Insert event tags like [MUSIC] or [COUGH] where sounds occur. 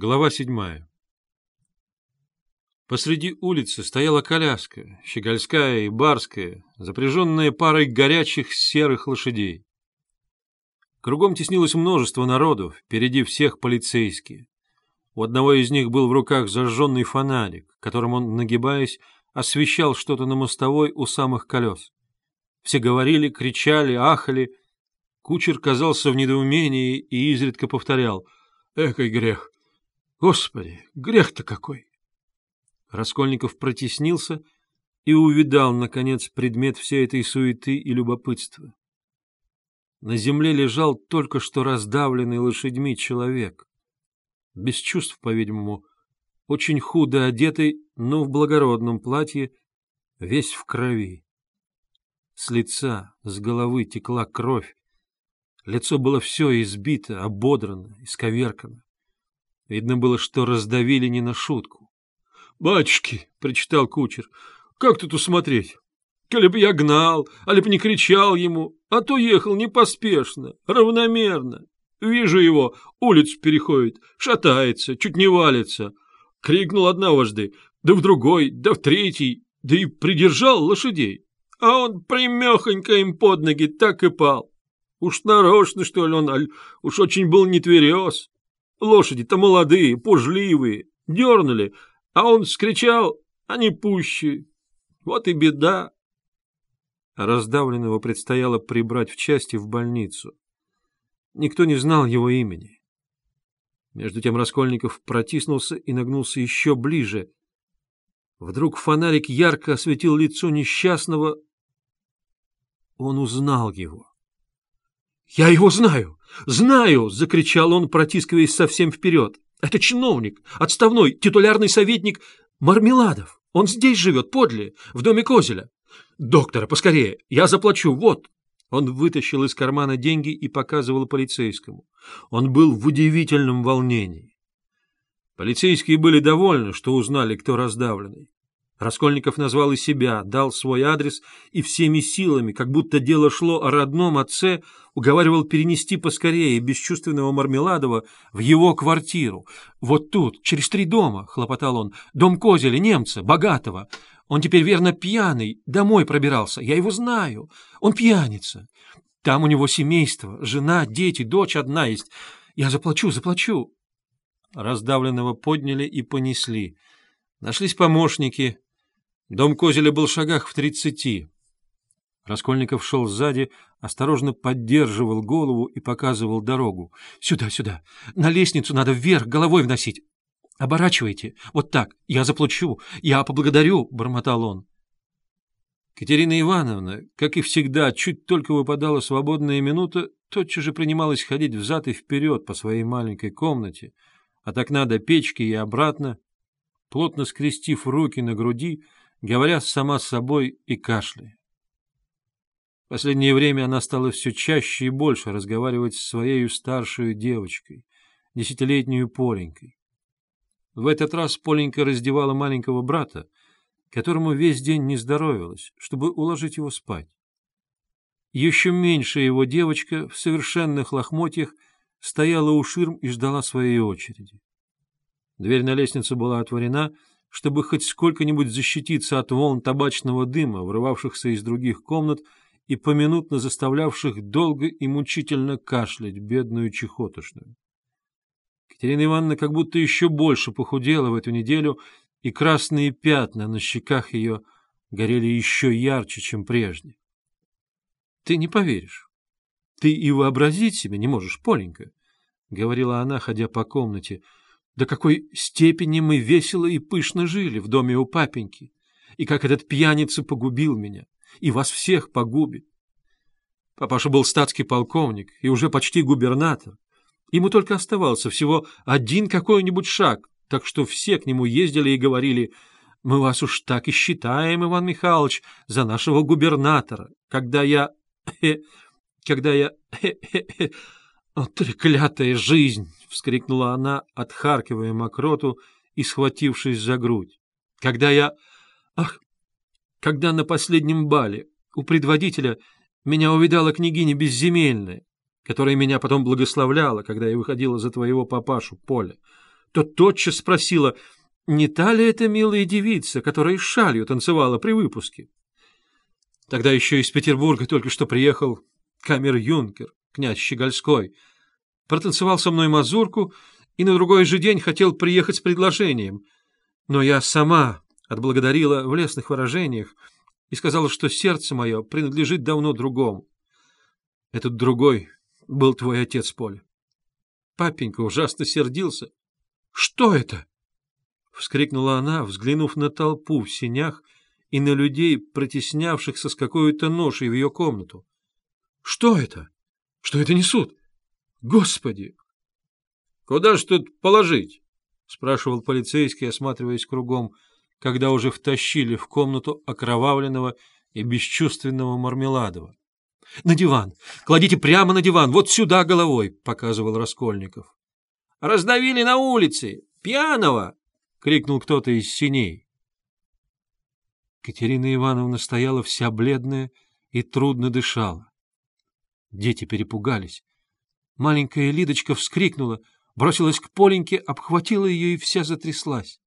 Глава седьмая Посреди улицы стояла коляска, щегольская и барская, запряженная парой горячих серых лошадей. Кругом теснилось множество народу, впереди всех полицейские. У одного из них был в руках зажженный фонарик, которым он, нагибаясь, освещал что-то на мостовой у самых колес. Все говорили, кричали, ахали. Кучер казался в недоумении и изредка повторял «Экой грех! Господи, грех-то какой!» Раскольников протеснился и увидал, наконец, предмет всей этой суеты и любопытства. На земле лежал только что раздавленный лошадьми человек. Без чувств, по-видимому, очень худо одетый, но в благородном платье, весь в крови. С лица, с головы текла кровь. Лицо было все избито, ободрано, исковеркано. Видно было, что раздавили не на шутку. — Батюшки, — прочитал кучер, — как тут усмотреть? Коли бы я гнал, али бы не кричал ему, а то ехал непоспешно, равномерно. Вижу его, улицу переходит, шатается, чуть не валится. Крикнул однажды, да в другой, да в третий, да и придержал лошадей. А он примехонько им под ноги так и пал. Уж нарочно, что ли, он, аль, уж очень был не тверез. Лошади-то молодые, пужливые, дернули, а он скричал, они пуще. Вот и беда. Раздавленного предстояло прибрать в части в больницу. Никто не знал его имени. Между тем Раскольников протиснулся и нагнулся еще ближе. Вдруг фонарик ярко осветил лицо несчастного. Он узнал его. — Я его знаю! Знаю! — закричал он, протискиваясь совсем вперед. — Это чиновник, отставной, титулярный советник Мармеладов. Он здесь живет, подле, в доме Козеля. Доктора, поскорее, я заплачу, вот. Он вытащил из кармана деньги и показывал полицейскому. Он был в удивительном волнении. Полицейские были довольны, что узнали, кто раздавленный. Раскольников назвал и себя, дал свой адрес и всеми силами, как будто дело шло о родном отце, уговаривал перенести поскорее бесчувственного Мармеладова в его квартиру. «Вот тут, через три дома», — хлопотал он, — «дом Козеля, немца, богатого. Он теперь, верно, пьяный, домой пробирался. Я его знаю. Он пьяница. Там у него семейство, жена, дети, дочь одна есть. Я заплачу, заплачу». Раздавленного подняли и понесли. Нашлись помощники. Дом Козеля был в шагах в тридцати. Раскольников шел сзади, осторожно поддерживал голову и показывал дорогу. — Сюда, сюда. На лестницу надо вверх головой вносить. Оборачивайте. Вот так. Я заплачу. Я поблагодарю, — бормотал он. Катерина Ивановна, как и всегда, чуть только выпадала свободная минута, тотчас же принималась ходить взад и вперед по своей маленькой комнате, от окна до печки и обратно, плотно скрестив руки на груди, говоря сама с собой и кашляя. В последнее время она стала все чаще и больше разговаривать с своей старшей девочкой, десятилетнюю Поленькой. В этот раз Поленька раздевала маленького брата, которому весь день не здоровилось, чтобы уложить его спать. Еще меньше его девочка в совершенных лохмотьях стояла у ширм и ждала своей очереди. Дверь на лестницу была отворена, чтобы хоть сколько-нибудь защититься от волн табачного дыма, врывавшихся из других комнат и поминутно заставлявших долго и мучительно кашлять бедную чехотошную. Катерина Ивановна как будто еще больше похудела в эту неделю, и красные пятна на щеках ее горели еще ярче, чем прежде. — Ты не поверишь. Ты и вообразить себе не можешь, Поленька, — говорила она, ходя по комнате. — До какой степени мы весело и пышно жили в доме у папеньки, и как этот пьяница погубил меня и вас всех погубит. Папаша был статский полковник и уже почти губернатор. Ему только оставался всего один какой-нибудь шаг, так что все к нему ездили и говорили, «Мы вас уж так и считаем, Иван Михайлович, за нашего губернатора, когда я... [LAUGHS] когда я... [LAUGHS] О, треклятая жизнь!» — вскрикнула она, отхаркивая мокроту и схватившись за грудь. «Когда я... Ах, когда на последнем бале у предводителя меня увидала княгиня Безземельная, которая меня потом благословляла, когда я выходила за твоего папашу, Поля. то тотчас спросила, не та ли это милая девица, которая шалью танцевала при выпуске. Тогда еще из Петербурга только что приехал камер-юнкер, князь Щегольской, протанцевал со мной мазурку и на другой же день хотел приехать с предложением, но я сама отблагодарила в лестных выражениях и сказала, что сердце мое принадлежит давно другому. Этот другой был твой отец, Поля. Папенька ужасно сердился. — Что это? — вскрикнула она, взглянув на толпу в синях и на людей, протеснявшихся с какой-то ношей в ее комнату. — Что это? Что это несут? Господи! — Куда ж тут положить? — спрашивал полицейский, осматриваясь кругом, когда уже втащили в комнату окровавленного и бесчувственного Мармеладова. — На диван! Кладите прямо на диван! Вот сюда головой! — показывал Раскольников. — Раздавили на улице! Пьяного! — крикнул кто-то из синей. Катерина Ивановна стояла вся бледная и трудно дышала. Дети перепугались. Маленькая Лидочка вскрикнула, бросилась к Поленьке, обхватила ее и вся затряслась.